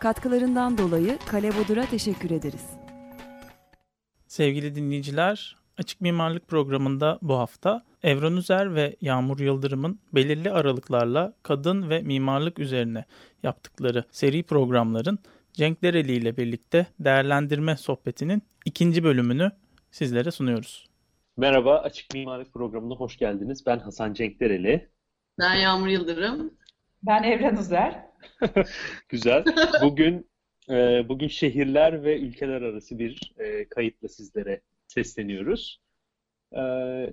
Katkılarından dolayı Kale Bodur'a teşekkür ederiz. Sevgili dinleyiciler, Açık Mimarlık programında bu hafta Evren Üzer ve Yağmur Yıldırım'ın belirli aralıklarla kadın ve mimarlık üzerine yaptıkları seri programların Cenk Dereli ile birlikte değerlendirme sohbetinin ikinci bölümünü sizlere sunuyoruz. Merhaba, Açık Mimarlık programına hoş geldiniz. Ben Hasan Cenk Dereli. Ben Yağmur Yıldırım. Ben Evren Uzer. Güzel. Bugün e, bugün şehirler ve ülkeler arası bir e, kayıtla sizlere sesleniyoruz. E,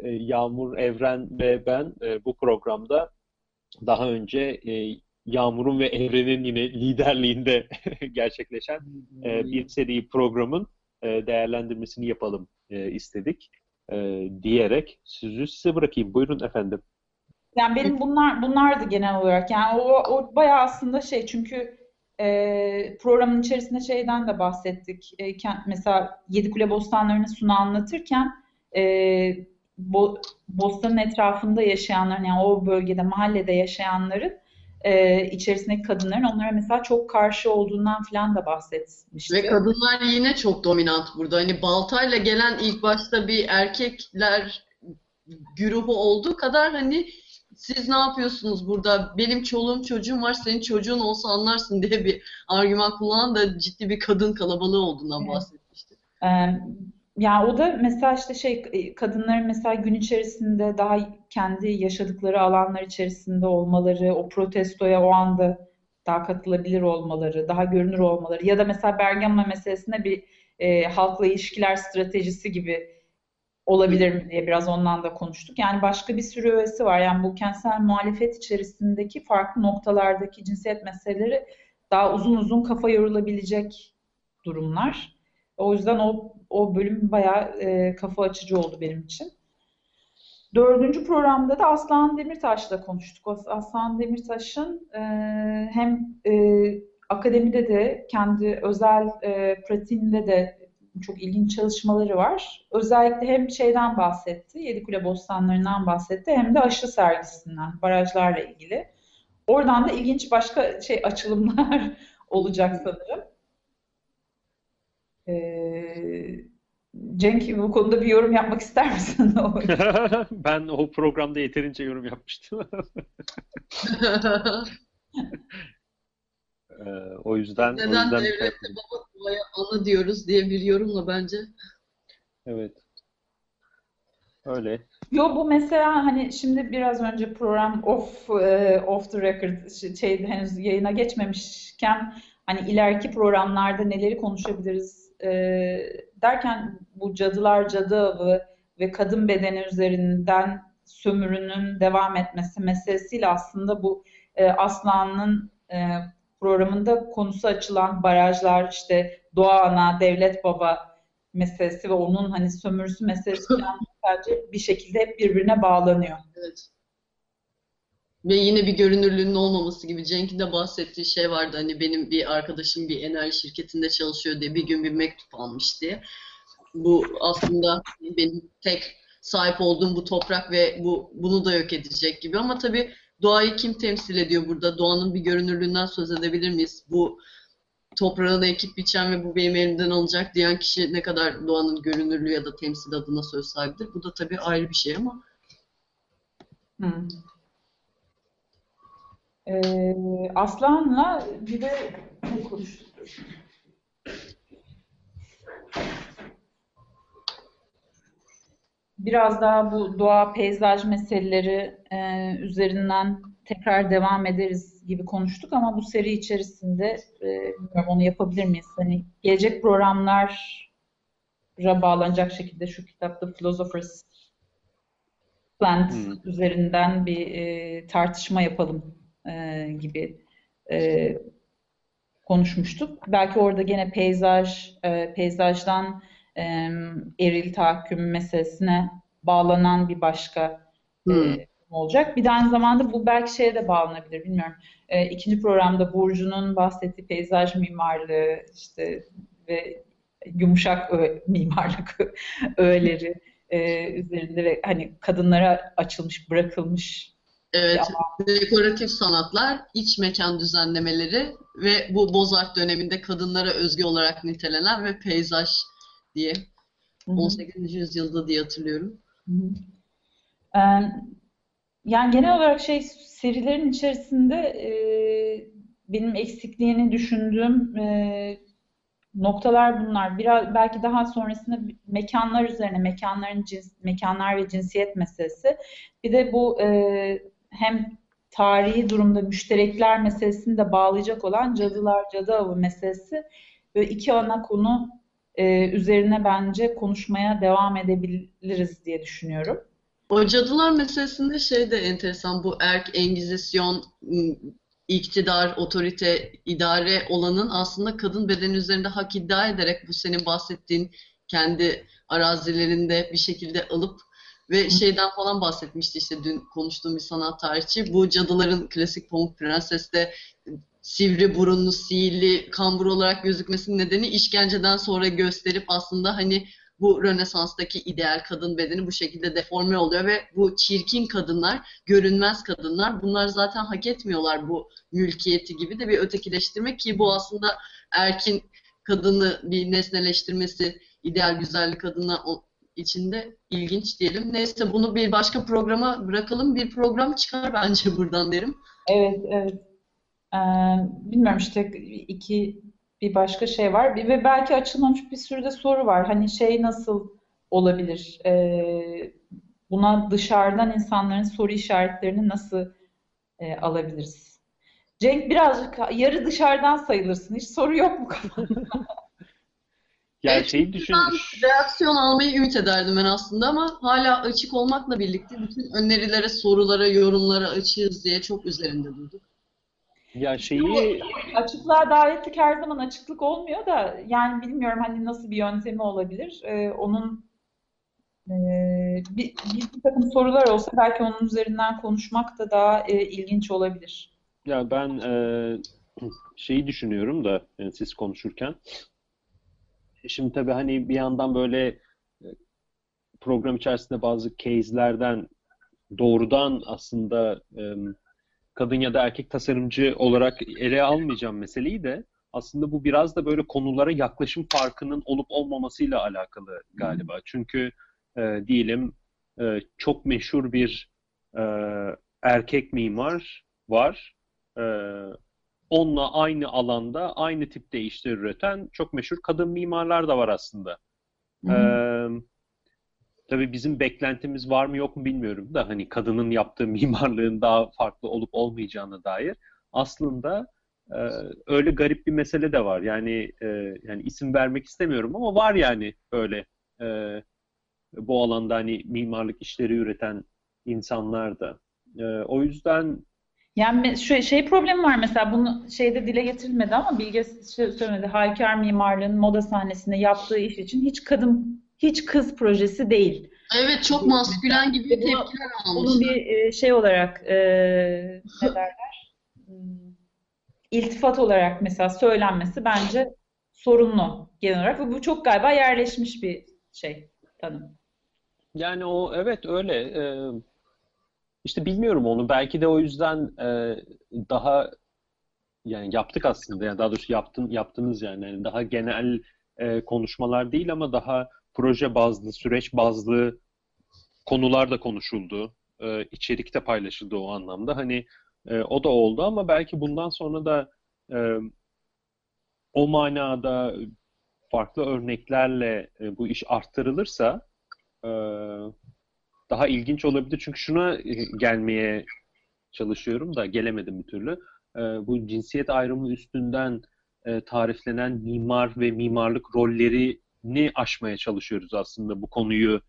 e, Yağmur, Evren ve ben e, bu programda daha önce e, Yağmur'un ve Evren'in yine liderliğinde gerçekleşen e, bir seri programın e, değerlendirmesini yapalım e, istedik e, diyerek sözü size bırakayım. Buyurun efendim. Yani benim bunlar bunlardı genel olarak. Yani o, o bayağı aslında şey çünkü e, programın içerisinde şeyden de bahsettik. E, kent, mesela Yedikule Bostanları'nı Suna anlatırken e, bo, bostanın etrafında yaşayanların yani o bölgede mahallede yaşayanların e, içerisindeki kadınların onlara mesela çok karşı olduğundan falan da bahsetmişti. Ve kadınlar yine çok dominant burada. Hani baltayla gelen ilk başta bir erkekler güruhu olduğu kadar hani siz ne yapıyorsunuz burada? Benim çoluğum çocuğum var, senin çocuğun olsa anlarsın diye bir argüman kullanan da ciddi bir kadın kalabalığı olduğundan Evet. bahsetmişti. Ee, yani o da mesela işte şey kadınların mesela gün içerisinde daha kendi yaşadıkları alanlar içerisinde olmaları, o protestoya o anda daha katılabilir olmaları, daha görünür olmaları ya da mesela Bergama meselesinde bir e, halkla ilişkiler stratejisi gibi olabilir mi diye biraz ondan da konuştuk. Yani başka bir sürü öğesi var. Yani bu kentsel muhalefet içerisindeki farklı noktalardaki cinsiyet meseleleri daha uzun uzun kafa yorulabilecek durumlar. O yüzden o, o bölüm bayağı e, kafa açıcı oldu benim için. Dördüncü programda da Aslan Demirtaş'la konuştuk. As- Aslan Demirtaş'ın e, hem e, akademide de kendi özel e, pratiğinde de çok ilginç çalışmaları var. Özellikle hem şeyden bahsetti, Yedikule Bostanları'ndan bahsetti hem de aşı sergisinden, barajlarla ilgili. Oradan da ilginç başka şey açılımlar olacak sanırım. Ee, Cenk bu konuda bir yorum yapmak ister misin? Ben o programda yeterince yorum yapmıştım. Ee, o yüzden o Neden yüzden devlette baba babaya ana diyoruz diye bir yorumla bence. evet. Öyle. Yo bu mesela hani şimdi biraz önce program off e, off the record şey henüz yayına geçmemişken hani ileriki programlarda neleri konuşabiliriz e, derken bu cadılar cadı avı ve kadın bedeni üzerinden sömürünün devam etmesi meselesiyle aslında bu e, Aslan'ın e, programında konusu açılan barajlar işte Doğa Ana, Devlet Baba meselesi ve onun hani sömürüsü meselesi bence bir şekilde hep birbirine bağlanıyor. Evet. Ve yine bir görünürlüğünün olmaması gibi Cenk'in de bahsettiği şey vardı. Hani benim bir arkadaşım bir enerji şirketinde çalışıyor diye bir gün bir mektup almış diye. Bu aslında benim tek sahip olduğum bu toprak ve bu bunu da yok edecek gibi. Ama tabii doğayı kim temsil ediyor burada? Doğanın bir görünürlüğünden söz edebilir miyiz? Bu toprağını ekip biçen ve bu benim elimden alınacak diyen kişi ne kadar doğanın görünürlüğü ya da temsil adına söz sahibidir? Bu da tabii ayrı bir şey ama Hı. Ee, Aslan'la bir de konuştuk? Biraz daha bu doğa, peyzaj meseleleri e, üzerinden tekrar devam ederiz gibi konuştuk ama bu seri içerisinde e, bilmiyorum onu yapabilir miyiz? Hani gelecek programlara bağlanacak şekilde şu kitapta Philosopher's Plant Hmm. üzerinden bir e, tartışma yapalım e, gibi. E, konuşmuştuk. Belki orada gene peyzaj, e, peyzajdan e, eril tahakküm meselesine bağlanan bir başka e, Hmm. olacak. Bir de aynı zamanda bu belki şeye de bağlanabilir, bilmiyorum. E, ikinci programda Burcu'nun bahsettiği peyzaj mimarlığı işte ve yumuşak ö- mimarlık öğeleri e, üzerinde ve hani kadınlara açılmış, bırakılmış Evet, dekoratif sanatlar, iç mekan düzenlemeleri ve bu Bozart döneminde kadınlara özgü olarak nitelenen ve peyzaj diye Hı hı. 18. yüzyılda diye hatırlıyorum. Hı hı. Ee, Yani genel olarak şey serilerin içerisinde e, benim eksikliğini düşündüğüm e, noktalar bunlar. Biraz belki daha sonrasında mekanlar üzerine, mekanların cins, mekanlar ve cinsiyet meselesi. Bir de bu e, hem tarihi durumda müşterekler meselesini de bağlayacak olan cadılar, cadı avı meselesi. Böyle iki ana konu e, üzerine bence konuşmaya devam edebiliriz diye düşünüyorum. O cadılar meselesinde şey de enteresan bu erk, engizisyon, ım, iktidar, otorite, idare olanın aslında kadın bedeni üzerinde hak iddia ederek bu senin bahsettiğin kendi arazilerinde bir şekilde alıp ve şeyden falan bahsetmişti işte dün konuştuğum bir sanat tarihçi. Bu cadıların klasik Pamuk Prenses'te sivri burunlu, sihirli, kambur olarak gözükmesinin nedeni işkenceden sonra gösterip aslında hani bu Rönesans'taki ideal kadın bedeni bu şekilde deforme oluyor ve bu çirkin kadınlar, görünmez kadınlar bunlar zaten hak etmiyorlar bu mülkiyeti gibi de bir ötekileştirme ki bu aslında erkin kadını bir nesneleştirmesi, ideal güzellik adına içinde ilginç diyelim. Neyse bunu bir başka programa bırakalım. Bir program çıkar bence buradan derim. Evet, evet. Ee, bilmiyorum işte iki bir başka şey var Bir- ve belki açılmamış bir sürü de soru var. Hani şey nasıl olabilir? Ee, buna dışarıdan insanların soru işaretlerini nasıl e, alabiliriz? Cenk birazcık yarı dışarıdan sayılırsın. Hiç soru yok mu kafanda? Yani Evet, şeyi düşün. Ben reaksiyon almayı ümit ederdim ben aslında ama hala açık olmakla birlikte bütün önerilere, sorulara, yorumlara açığız diye çok üzerinde durduk. Ya şeyi Açıklığa davetlik her zaman açıklık olmuyor da yani bilmiyorum hani nasıl bir yöntemi olabilir. Ee, onun e, bir, bir, takım sorular olsa belki onun üzerinden konuşmak da daha e, ilginç olabilir. ya ben e, şeyi düşünüyorum da yani siz konuşurken. Şimdi tabii hani bir yandan böyle e, program içerisinde bazı case'lerden doğrudan aslında e, kadın ya da erkek tasarımcı olarak ele almayacağım meseleyi de aslında bu biraz da böyle konulara yaklaşım farkının olup olmamasıyla alakalı galiba. Çünkü e, diyelim e, çok meşhur bir e, erkek mimar var. E, onunla aynı alanda aynı tipte işler üreten çok meşhur kadın mimarlar da var aslında. Hı hı. Tabii bizim beklentimiz var mı yok mu bilmiyorum da hani kadının yaptığı mimarlığın daha farklı olup olmayacağına dair aslında e, öyle garip bir mesele de var. Yani e, yani isim vermek istemiyorum ama var yani böyle e, bu alanda hani mimarlık işleri üreten insanlar da. E, o yüzden Yani şu şey problemi var mesela bunu şeyde dile getirilmedi ama Bilge söylemedi. Halkar mimarlığın moda sahnesinde yaptığı iş için hiç kadın hiç kız projesi değil. Evet çok maskülen gibi Bunu- tepkiler Bunu almış. bir e, şey olarak e, ne derler? Hmm, İltifat olarak mesela söylenmesi bence sorunlu genel olarak ve bu çok galiba yerleşmiş bir şey tanım. Yani o evet öyle. Ee, işte bilmiyorum onu. Belki de o yüzden e, daha yani yaptık aslında. Yani daha doğrusu yaptın yaptınız yani. Yani daha genel e, konuşmalar değil ama daha proje bazlı, süreç bazlı konular da konuşuldu. E, içerik paylaşıldı o anlamda. Hani e, o da oldu ama belki bundan sonra da e, o manada farklı örneklerle e, bu iş arttırılırsa e, daha ilginç olabilir. Çünkü şuna e, gelmeye çalışıyorum da gelemedim bir türlü. E, bu cinsiyet ayrımı üstünden e, tariflenen mimar ve mimarlık rollerini aşmaya çalışıyoruz aslında bu konuyu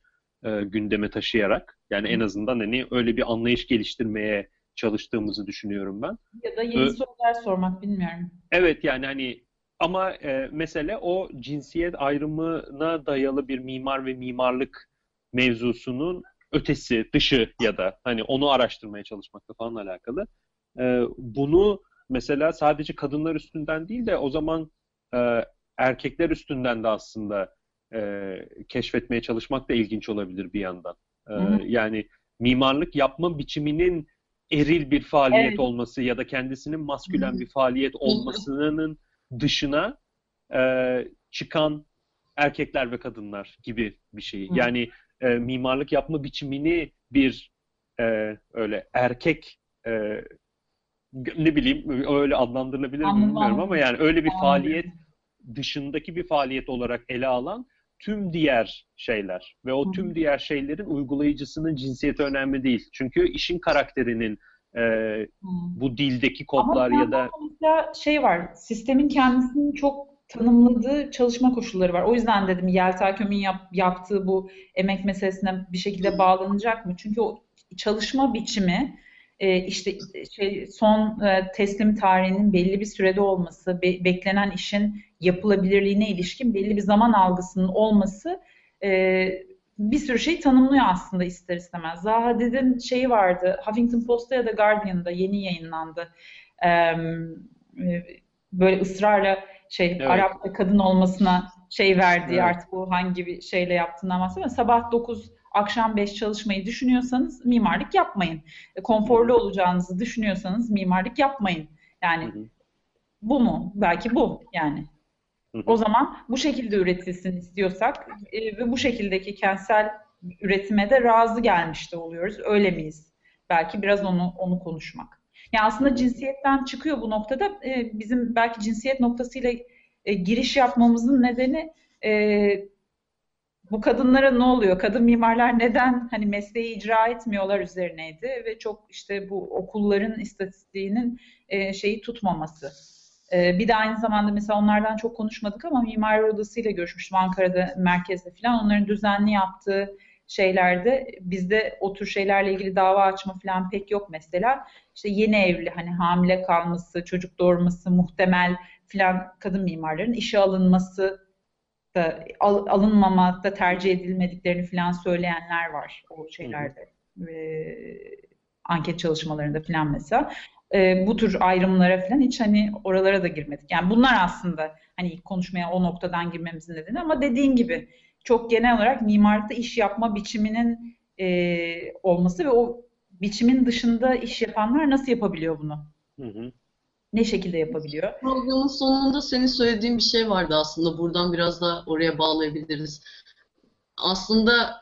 e, gündeme taşıyarak. Yani en azından hani öyle bir anlayış geliştirmeye çalıştığımızı düşünüyorum ben. Ya da yeni Ö- sorular sormak bilmiyorum. Evet yani hani ama e, mesele o cinsiyet ayrımına dayalı bir mimar ve mimarlık mevzusunun ötesi, dışı ya da hani onu araştırmaya çalışmakla falan alakalı. E, bunu mesela sadece kadınlar üstünden değil de o zaman e, erkekler üstünden de aslında e, keşfetmeye çalışmak da ilginç olabilir bir yandan. E, Hı hı. yani mimarlık yapma biçiminin eril bir faaliyet Evet. olması ya da kendisinin maskülen Hı hı. bir faaliyet olmasının dışına e, çıkan erkekler ve kadınlar gibi bir şey. Hı. Yani e, mimarlık yapma biçimini bir e, öyle erkek e, ne bileyim öyle adlandırılabilir mi bilmiyorum ama yani öyle bir faaliyet dışındaki bir faaliyet olarak ele alan tüm diğer şeyler ve o tüm diğer şeylerin uygulayıcısının cinsiyeti önemli değil. Çünkü işin karakterinin e, bu dildeki Ama kodlar bir ya da şey var, sistemin kendisinin çok tanımladığı çalışma koşulları var. O yüzden dedim Yelta Köm'ün yap- yaptığı bu emek meselesine bir şekilde bağlanacak mı? Çünkü o çalışma biçimi e, işte şey son e, teslim tarihinin belli bir sürede olması, be- beklenen işin yapılabilirliğine ilişkin belli bir zaman algısının olması e, bir sürü şey tanımlıyor aslında ister istemez. Zaha Hadid'in şeyi vardı, Huffington Post'ta ya da Guardian'da yeni yayınlandı. E, böyle ısrarla şey Evet. Arap ve kadın olmasına şey verdiği Evet. artık o hangi bir şeyle yaptığından bahsediyorum. Sabah 9 akşam 5 çalışmayı düşünüyorsanız mimarlık yapmayın. E, Konforlu olacağınızı düşünüyorsanız mimarlık yapmayın. Yani Hı hı. bu mu? Belki bu yani. O zaman bu şekilde üretilsin istiyorsak e, ve bu şekildeki kentsel üretime de razı gelmiş de oluyoruz. Öyle miyiz? Belki biraz onu onu konuşmak. Yani aslında cinsiyetten çıkıyor bu noktada. E, bizim belki cinsiyet noktasıyla e, giriş yapmamızın nedeni e, bu kadınlara ne oluyor? Kadın mimarlar neden hani mesleği icra etmiyorlar üzerineydi ve çok işte bu okulların istatistiğinin e, şeyi tutmaması. E, bir de aynı zamanda mesela onlardan çok konuşmadık ama Mimari Odası ile görüşmüştüm Ankara'da merkezde falan. Onların düzenli yaptığı şeylerde bizde o tür şeylerle ilgili dava açma falan pek yok mesela. İşte yeni evli hani hamile kalması, çocuk doğurması muhtemel falan kadın mimarların işe alınması da al, alınmamakta tercih edilmediklerini falan söyleyenler var o şeylerde. Ee, anket çalışmalarında falan mesela. Ee, bu tür ayrımlara falan hiç hani oralara da girmedik. Yani bunlar aslında hani ilk konuşmaya o noktadan girmemizin nedeni ama dediğin gibi çok genel olarak mimarlıkta iş yapma biçiminin e, olması ve o biçimin dışında iş yapanlar nasıl yapabiliyor bunu? Hı hı. Ne şekilde yapabiliyor? Programın sonunda senin söylediğin bir şey vardı aslında. Buradan biraz da oraya bağlayabiliriz. Aslında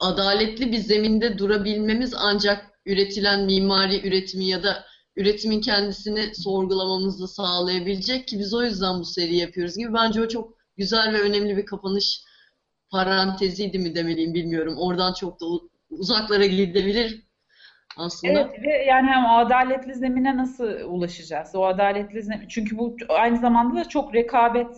adaletli bir zeminde durabilmemiz ancak üretilen mimari üretimi ya da üretimin kendisini sorgulamamızı sağlayabilecek ki biz o yüzden bu seriyi yapıyoruz gibi. Bence o çok güzel ve önemli bir kapanış paranteziydi mi demeliyim bilmiyorum. Oradan çok da uzaklara gidebilir aslında. Evet ve yani hem adaletli zemine nasıl ulaşacağız? O adaletli zemin çünkü bu aynı zamanda da çok rekabet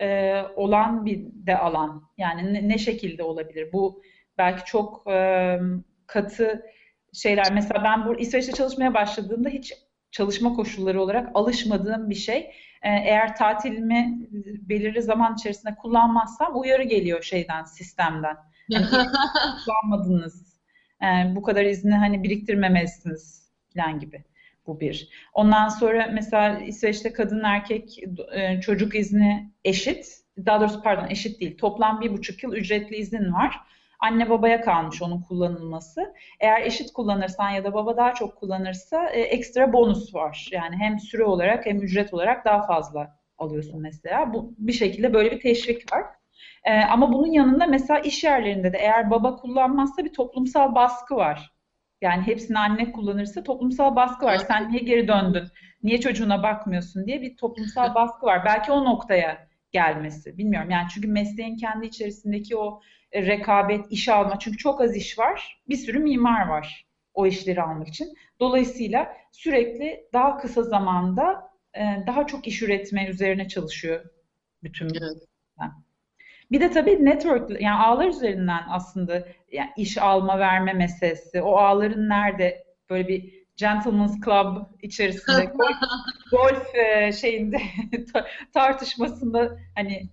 e, olan bir de alan. Yani ne, ne şekilde olabilir? Bu belki çok e, katı şeyler. Mesela ben bu İsveç'te çalışmaya başladığımda hiç çalışma koşulları olarak alışmadığım bir şey. E, eğer tatilimi belirli zaman içerisinde kullanmazsam uyarı geliyor şeyden, sistemden. Yani kullanmadınız. Yani bu kadar izni hani biriktirmemelisiniz falan gibi. Bu bir. Ondan sonra mesela İsveç'te kadın erkek e, çocuk izni eşit. Daha doğrusu pardon eşit değil. Toplam bir buçuk yıl ücretli izin var. Anne babaya kalmış onun kullanılması. Eğer eşit kullanırsan ya da baba daha çok kullanırsa e, ekstra bonus var. Yani hem süre olarak hem ücret olarak daha fazla alıyorsun mesela. Bu bir şekilde böyle bir teşvik var. Ee, ama bunun yanında mesela iş yerlerinde de eğer baba kullanmazsa bir toplumsal baskı var. Yani hepsini anne kullanırsa toplumsal baskı var. Sen niye geri döndün? Niye çocuğuna bakmıyorsun diye bir toplumsal baskı var. Belki o noktaya gelmesi. Bilmiyorum. Yani çünkü mesleğin kendi içerisindeki o rekabet, iş alma. Çünkü çok az iş var. Bir sürü mimar var o işleri almak için. Dolayısıyla sürekli daha kısa zamanda daha çok iş üretme üzerine çalışıyor bütün Evet. bir de tabii network, yani ağlar üzerinden aslında yani iş alma verme meselesi, o ağların nerede böyle bir Gentleman's Club içerisinde golf, golf e, şeyinde tartışmasında hani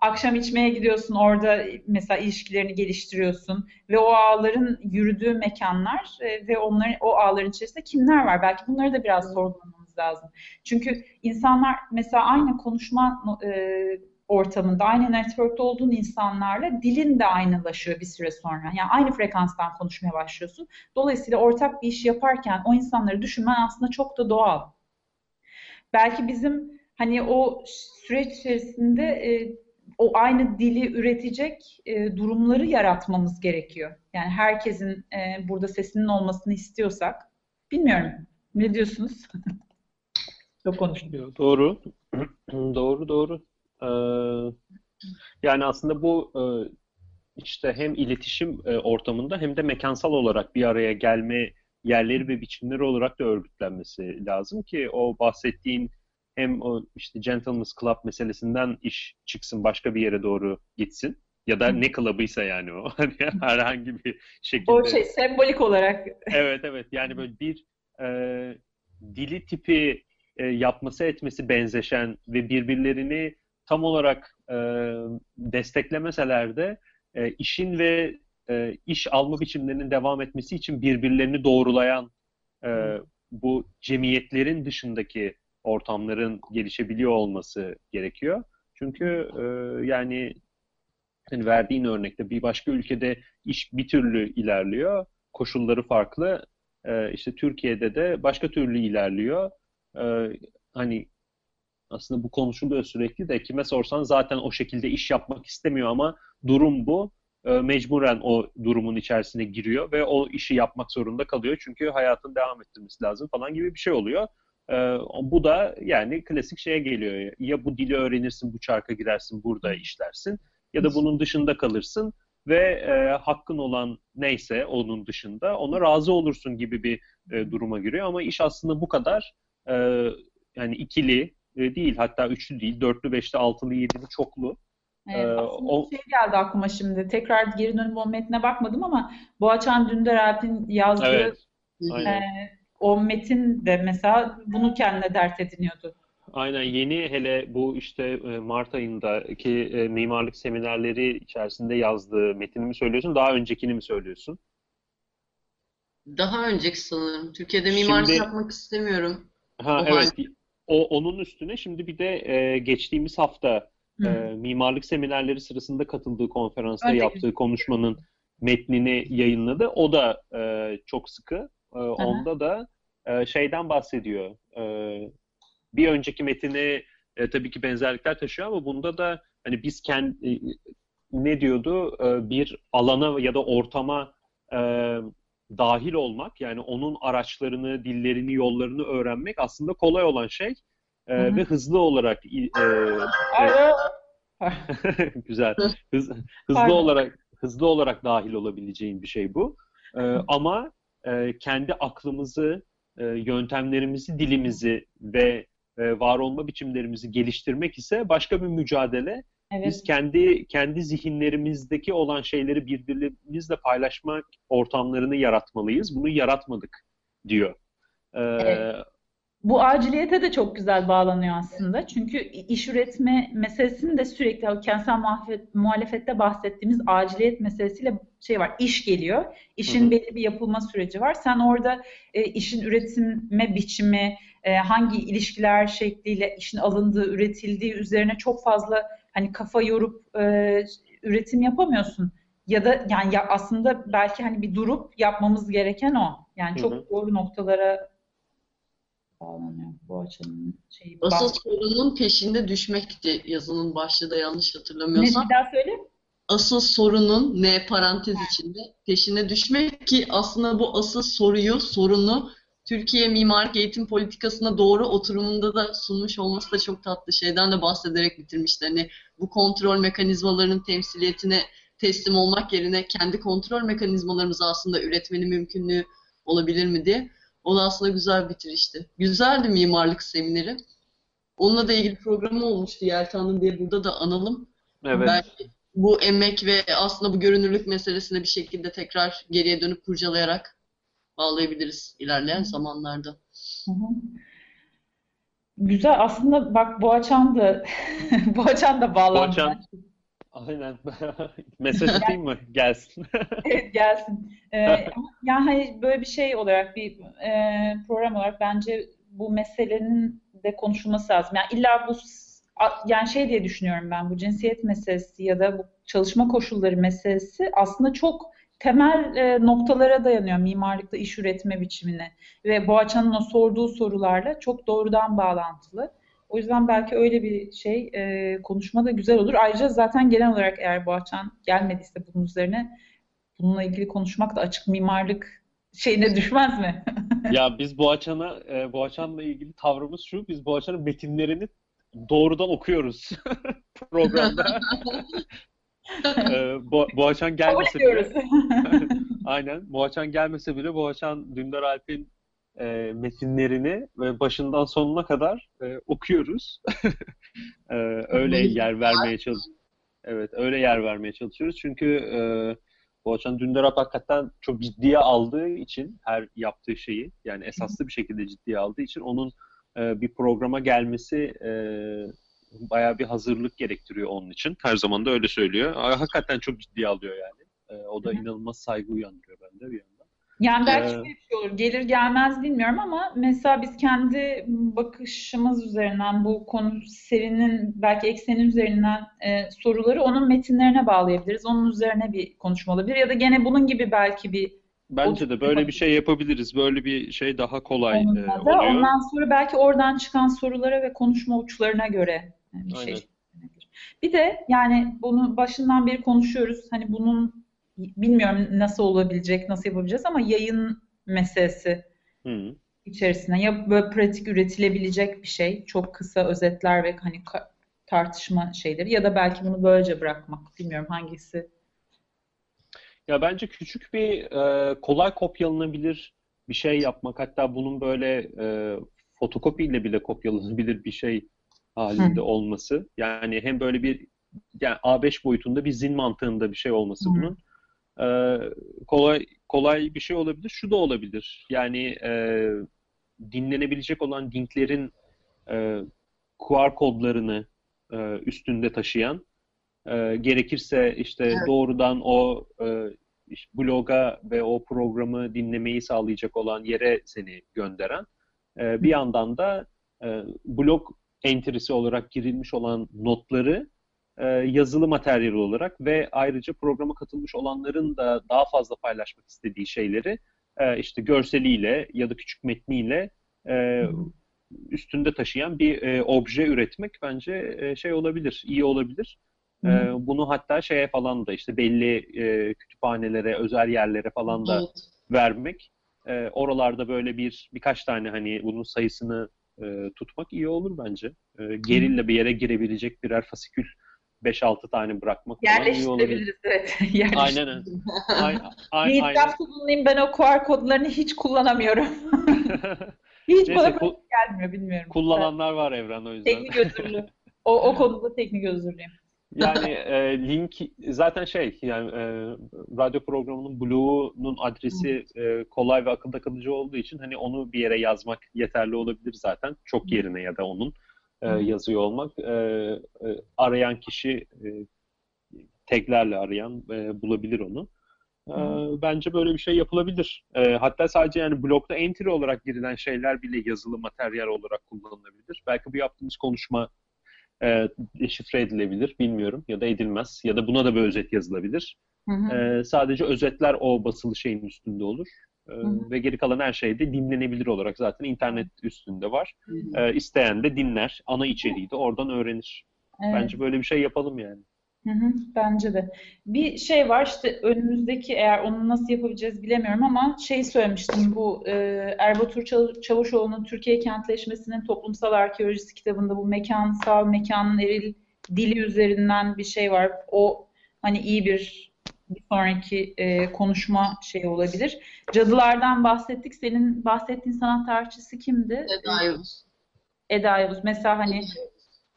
akşam içmeye gidiyorsun orada mesela ilişkilerini geliştiriyorsun ve o ağların yürüdüğü mekanlar e, ve onların o ağların içerisinde kimler var? Belki bunları da biraz sorgulamamız lazım. Çünkü insanlar mesela aynı konuşma e, ortamında, aynı network'te olduğun insanlarla dilin de aynılaşıyor bir süre sonra. Yani aynı frekanstan konuşmaya başlıyorsun. Dolayısıyla ortak bir iş yaparken o insanları düşünmen aslında çok da doğal. Belki bizim hani o süreç içerisinde e, o aynı dili üretecek e, durumları yaratmamız gerekiyor. Yani herkesin e, burada sesinin olmasını istiyorsak. Bilmiyorum. Ne diyorsunuz? Çok konuştum. Doğru. doğru, doğru. Ee, yani aslında bu e, işte hem iletişim e, ortamında hem de mekansal olarak bir araya gelme yerleri ve biçimleri olarak da örgütlenmesi lazım ki o bahsettiğin hem o işte Gentleman's Club meselesinden iş çıksın başka bir yere doğru gitsin ya da ne club'ıysa yani o hani herhangi bir şekilde. O şey sembolik olarak. Evet evet yani böyle bir e, dili tipi e, yapması etmesi benzeşen ve birbirlerini tam olarak e, desteklemeseler de e, işin ve e, iş alma biçimlerinin devam etmesi için birbirlerini doğrulayan e, bu cemiyetlerin dışındaki ortamların gelişebiliyor olması gerekiyor. Çünkü e, yani hani verdiğin örnekte bir başka ülkede iş bir türlü ilerliyor, koşulları farklı. E, işte Türkiye'de de başka türlü ilerliyor. E, hani aslında bu konuşuluyor sürekli de kime sorsan zaten o şekilde iş yapmak istemiyor ama durum bu. E, mecburen o durumun içerisine giriyor ve o işi yapmak zorunda kalıyor çünkü hayatını devam ettirmesi lazım falan gibi bir şey oluyor. E, bu da yani klasik şeye geliyor. Ya bu dili öğrenirsin, bu çarka girersin, burada işlersin ya da bunun dışında kalırsın ve e, hakkın olan neyse onun dışında ona razı olursun gibi bir e, duruma giriyor ama iş aslında bu kadar e, yani ikili e, değil hatta üçlü değil dörtlü beşli altılı yedili çoklu. Evet, ee, o... şey geldi aklıma şimdi. Tekrar geri dönüp o metne bakmadım ama Boğaçan Dündaralp'in yazdığı evet, e, o metin de mesela bunu kendine dert ediniyordu. Aynen yeni hele bu işte e, Mart ayındaki e, mimarlık seminerleri içerisinde yazdığı metini mi söylüyorsun daha öncekini mi söylüyorsun? Daha önceki sanırım. Türkiye'de mimarlık Şimdi, yapmak istemiyorum. Ha o evet. Hal o onun üstüne şimdi bir de e, geçtiğimiz hafta e, mimarlık seminerleri sırasında katıldığı konferansta Öyle yaptığı konuşmanın metnini yayınladı. O da e, çok sıkı. E, onda da e, şeyden bahsediyor. E, bir önceki metini e, tabii ki benzerlikler taşıyor ama bunda da hani biz kendi e, ne diyordu e, bir alana ya da ortama e, dahil olmak yani onun araçlarını, dillerini, yollarını öğrenmek aslında kolay olan şey e, ve hızlı olarak e, e, güzel Hız, hızlı Pardon. olarak hızlı olarak dahil olabileceğin bir şey bu. E, ama e, kendi aklımızı, e, yöntemlerimizi, dilimizi ve e, var olma biçimlerimizi geliştirmek ise başka bir mücadele. Evet. Biz kendi kendi zihinlerimizdeki olan şeyleri birbirimizle paylaşmak ortamlarını yaratmalıyız. Bunu yaratmadık diyor. Ee, evet. Bu aciliyete de çok güzel bağlanıyor aslında. Çünkü iş üretme meselesini de sürekli kentsel muhalefette bahsettiğimiz aciliyet meselesiyle şey var. iş geliyor. İşin hı hı. belli bir yapılma süreci var. Sen orada e, işin üretime biçimi, e, hangi ilişkiler şekliyle işin alındığı, üretildiği üzerine çok fazla hani kafa yorup e, üretim yapamıyorsun. Ya da yani ya aslında belki hani bir durup yapmamız gereken o. Yani çok hı hı. doğru noktalara bağlanıyor bu açının şeyi. Asıl sorunun peşinde düşmekti yazının başlığı da yanlış hatırlamıyorsam. Ne bir daha söyle? Asıl sorunun ne parantez içinde peşine düşmek ki aslında bu asıl soruyu, sorunu Türkiye mimarlık eğitim politikasına doğru oturumunda da sunmuş olması da çok tatlı şeyden de bahsederek bitirmişti. Hani bu kontrol mekanizmalarının temsiliyetine teslim olmak yerine kendi kontrol mekanizmalarımızı aslında üretmenin mümkünlüğü olabilir mi diye. O da aslında güzel bitirişti. Güzeldi mimarlık semineri. Onunla da ilgili programı olmuştu Yeltan'ın diye burada da analım. Evet. Belki bu emek ve aslında bu görünürlük meselesine bir şekilde tekrar geriye dönüp kurcalayarak bağlayabiliriz ilerleyen zamanlarda. Hı hı. Güzel. Aslında bak Boğaçan da Boğaçan da bağlandı. Boğaçan. Aynen. Mesaj atayım mı? Gelsin. Evet, gelsin. Ee, yani hani böyle bir şey olarak bir e, program olarak bence bu meselenin de konuşulması lazım. Yani illa bu yani şey diye düşünüyorum ben bu cinsiyet meselesi ya da bu çalışma koşulları meselesi aslında çok temel e, noktalara dayanıyor mimarlıkta iş üretme biçimine ve Boğaçan'ın o sorduğu sorularla çok doğrudan bağlantılı. O yüzden belki öyle bir şey e, konuşma da güzel olur. Ayrıca zaten genel olarak eğer Boğaçan gelmediyse bunun üzerine bununla ilgili konuşmak da açık mimarlık şeyine düşmez mi? Ya biz Boğaçan'a, e, Boğaçan'la ilgili tavrımız şu. Biz Boğaçan'ın metinlerini doğrudan okuyoruz programda. E, Bo Boğaçan gelmese bile. Aynen. Boğaçan gelmese bile Boğaçan Dündar Alp'in e, metinlerini ve başından sonuna kadar e, okuyoruz. E, öyle yer vermeye çalış. Evet, öyle yer vermeye çalışıyoruz. Çünkü e, Boğaçan Dündar Alp hakikaten çok ciddiye aldığı için her yaptığı şeyi yani esaslı bir şekilde ciddiye aldığı için onun e, bir programa gelmesi e, bayağı bir hazırlık gerektiriyor onun için. Her zaman da öyle söylüyor. Hakikaten çok ciddiye alıyor yani. E, o da inanılmaz saygı uyandırıyor bende bir yandan. Yani belki Ee, şey olur. Gelir gelmez bilmiyorum ama mesela biz kendi bakışımız üzerinden bu konu serinin belki ekseni üzerinden e, soruları onun metinlerine bağlayabiliriz. Onun üzerine bir konuşma olabilir. Ya da gene bunun gibi belki bir Bence de böyle bir şey yapabiliriz. Böyle bir şey daha kolay e, oluyor. Ondan sonra belki oradan çıkan sorulara ve konuşma uçlarına göre bir şey Aynen. söylenebilir. Bir de yani bunu başından beri konuşuyoruz. Hani bunun bilmiyorum nasıl olabilecek, nasıl yapabileceğiz ama yayın meselesi Hı. içerisine ya böyle pratik üretilebilecek bir şey, çok kısa özetler ve hani tartışma şeyleri ya da belki bunu böylece bırakmak. Bilmiyorum hangisi. Ya bence küçük bir e, kolay kopyalanabilir bir şey yapmak hatta bunun böyle e, fotokopiyle bile kopyalanabilir bir şey halinde olması. Yani hem böyle bir yani A5 boyutunda bir zin mantığında bir şey olması Hı. bunun e, kolay kolay bir şey olabilir. Şu da olabilir. Yani e, dinlenebilecek olan linklerin e, QR kodlarını e, üstünde taşıyan e, gerekirse işte Evet. doğrudan o e, bloga ve o programı dinlemeyi sağlayacak olan yere seni gönderen e, bir yandan da e, blog entry'si olarak girilmiş olan notları e, yazılı materyal olarak ve ayrıca programa katılmış olanların da daha fazla paylaşmak istediği şeyleri e, işte görseliyle ya da küçük metniyle e, üstünde taşıyan bir e, obje üretmek bence e, şey olabilir, iyi olabilir. E, bunu hatta şeye falan da işte belli e, kütüphanelere, özel yerlere falan da Evet. vermek. E, oralarda böyle bir birkaç tane hani bunun sayısını e, tutmak iyi olur bence. E, gerille bir yere girebilecek birer fasikül 5-6 tane bırakmak. Yerleştirebiliriz evet. Aynen öyle. Aynen. itirafta bulunayım ben o QR kodlarını hiç kullanamıyorum. Hiç Neyse bana ku- gelmiyor bilmiyorum. kullananlar var Evren o yüzden. Teknik özürlü. O, o konuda teknik özürlüyüm. Yani e, link zaten şey yani e, radyo programının bloğunun adresi e, kolay ve akılda kalıcı olduğu için hani onu bir yere yazmak yeterli olabilir zaten. Çok yerine ya da onun e, yazıyor olmak. E, e, arayan kişi e, taglerle arayan e, bulabilir onu. E, bence böyle bir şey yapılabilir. E, hatta sadece yani blogda entry olarak girilen şeyler bile yazılı materyal olarak kullanılabilir. Belki bu yaptığımız konuşma e, şifre edilebilir, bilmiyorum ya da edilmez ya da buna da bir özet yazılabilir. Hı hı. E, sadece özetler o basılı şeyin üstünde olur. E, hı. ve geri kalan her şey de dinlenebilir olarak zaten internet üstünde var. Hı. E, isteyen de dinler, ana içeriği de oradan öğrenir. Evet. Bence böyle bir şey yapalım yani. Hı hı, bence de. Bir şey var işte önümüzdeki eğer onu nasıl yapabileceğiz bilemiyorum ama şey söylemiştim bu e, Erbatur Çav- Çavuşoğlu'nun Türkiye Kentleşmesi'nin Toplumsal Arkeolojisi kitabında bu mekansal mekanın eril dili üzerinden bir şey var. O hani iyi bir bir sonraki e, konuşma şeyi olabilir. Cadılardan bahsettik. Senin bahsettiğin sanat tarihçisi kimdi? Eda Yavuz. Eda Yavuz. Mesela hani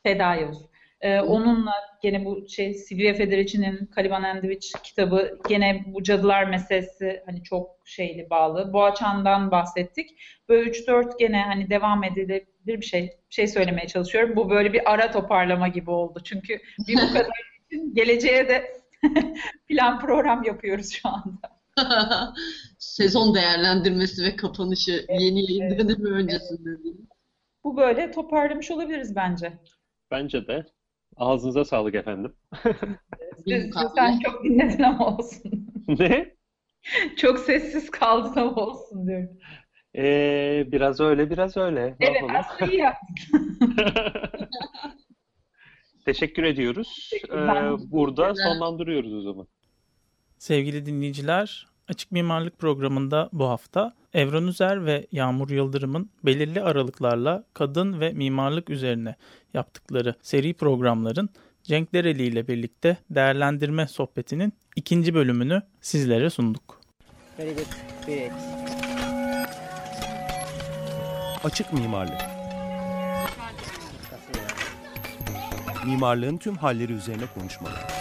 Seda Yavuz. Ee, onunla gene bu şey Silvia Federici'nin the Witch kitabı gene bu cadılar meselesi hani çok şeyli bağlı. Boğaçan'dan bahsettik. Böyle 3-4 gene hani devam edilebilir bir şey şey söylemeye çalışıyorum. Bu böyle bir ara toparlama gibi oldu. Çünkü bir bu kadar için geleceğe de plan program yapıyoruz şu anda. Sezon değerlendirmesi ve kapanışı yeni yayın dönemi öncesinde. mi? Bu böyle toparlamış olabiliriz bence. Bence de. Ağzınıza sağlık efendim. Kahve. sen çok dinledin ama olsun. ne? Çok sessiz kaldın ama olsun diyorum. Ee, biraz öyle, biraz öyle. Ne Evet yapalım? aslında iyi yaptın. Teşekkür ediyoruz. Ee, burada sonlandırıyoruz o zaman. Sevgili dinleyiciler, Açık Mimarlık programında bu hafta Evren Üzer ve Yağmur Yıldırım'ın belirli aralıklarla kadın ve mimarlık üzerine yaptıkları seri programların Cenk Dereli ile birlikte değerlendirme sohbetinin ikinci bölümünü sizlere sunduk. Very good. Great. Açık mimarlık. Mimarlığın tüm halleri üzerine konuşmalar.